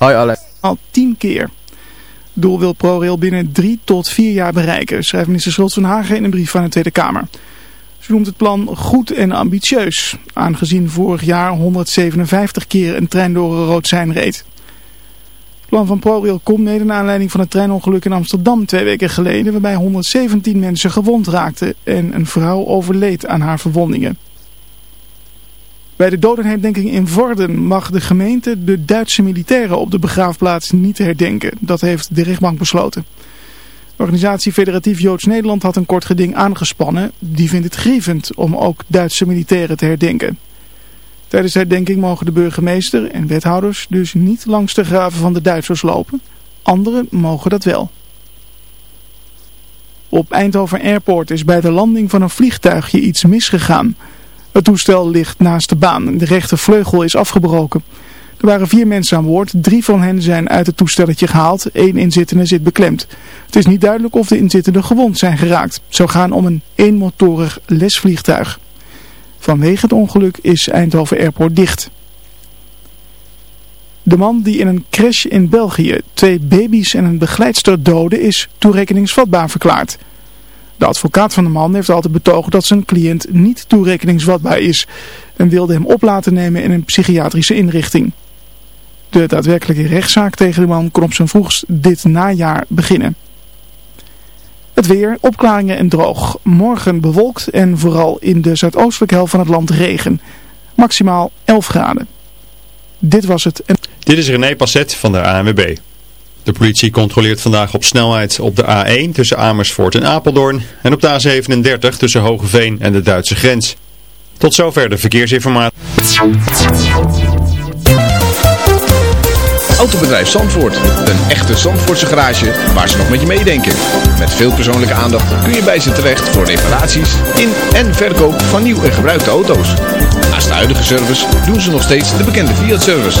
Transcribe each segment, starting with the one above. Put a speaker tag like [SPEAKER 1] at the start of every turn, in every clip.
[SPEAKER 1] Hoi Alex.
[SPEAKER 2] Al tien keer. Doel wil ProRail binnen drie tot vier jaar bereiken, schrijft minister Schultz van Hagen in een brief van de Tweede Kamer. Ze noemt het plan goed en ambitieus, aangezien vorig jaar 157 keer een trein door een rood sein reed. Het plan van ProRail komt mede naar aanleiding van het treinongeluk in Amsterdam twee weken geleden, waarbij 117 mensen gewond raakten en een vrouw overleed aan haar verwondingen. Bij de dodenherdenking in Vorden mag de gemeente de Duitse militairen op de begraafplaats niet herdenken. Dat heeft de rechtbank besloten. De organisatie Federatief Joods Nederland had een kort geding aangespannen. Die vindt het grievend om ook Duitse militairen te herdenken. Tijdens de herdenking mogen de burgemeester en wethouders dus niet langs de graven van de Duitsers lopen. Anderen mogen dat wel. Op Eindhoven Airport is bij de landing van een vliegtuigje iets misgegaan. Het toestel ligt naast de baan. De rechtervleugel is afgebroken. Er waren vier mensen aan boord. Drie van hen zijn uit het toestelletje gehaald. Eén inzittende zit beklemd. Het is niet duidelijk of de inzittenden gewond zijn geraakt. Zou gaan om een eenmotorig lesvliegtuig. Vanwege het ongeluk is Eindhoven Airport dicht. De man die in een crash in België twee baby's en een begeleidster doodde is toerekeningsvatbaar verklaard. De advocaat van de man heeft altijd betoogd dat zijn cliënt niet toerekeningsvatbaar is en wilde hem op laten nemen in een psychiatrische inrichting. De daadwerkelijke rechtszaak tegen de man kon op zijn vroegst dit najaar beginnen. Het weer, opklaringen en droog. Morgen bewolkt en vooral in de zuidoostelijke helft van het land regen. Maximaal 11 graden. Dit was het.
[SPEAKER 3] Dit is René Passet van de ANWB. De politie controleert vandaag op snelheid op de A1 tussen Amersfoort en Apeldoorn en op de A37 tussen Hogeveen en de Duitse grens. Tot zover de verkeersinformatie.
[SPEAKER 4] Autobedrijf Zandvoort. Een echte Zandvoortse garage waar ze nog met je meedenken. Met veel persoonlijke aandacht kun je bij ze terecht voor reparaties in en verkoop van nieuw en gebruikte auto's. Naast de huidige service doen ze nog steeds de bekende Fiat-service.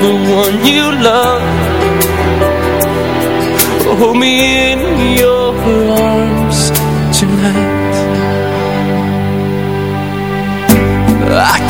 [SPEAKER 5] the one you love. Hold me in your arms tonight. I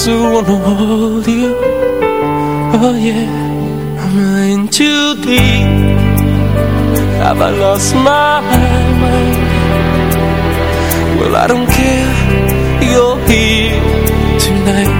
[SPEAKER 5] I just wanna hold you. Oh yeah, I'm in too deep. Have I lost my mind? Well, I don't care. You're here tonight.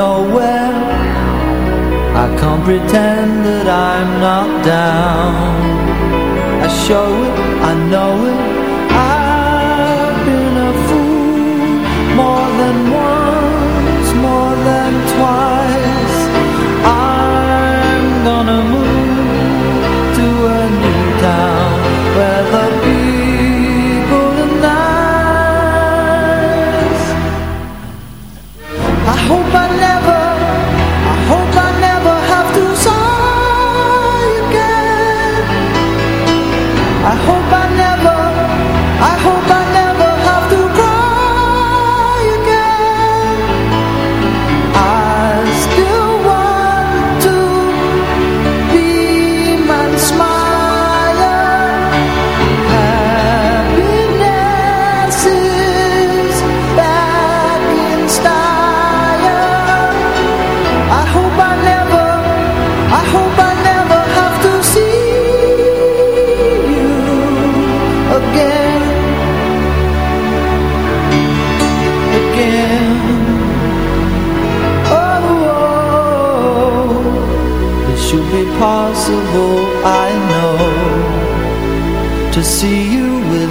[SPEAKER 6] nowhere. I can't pretend that I'm not down. I show it, I know it.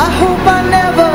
[SPEAKER 6] I hope I never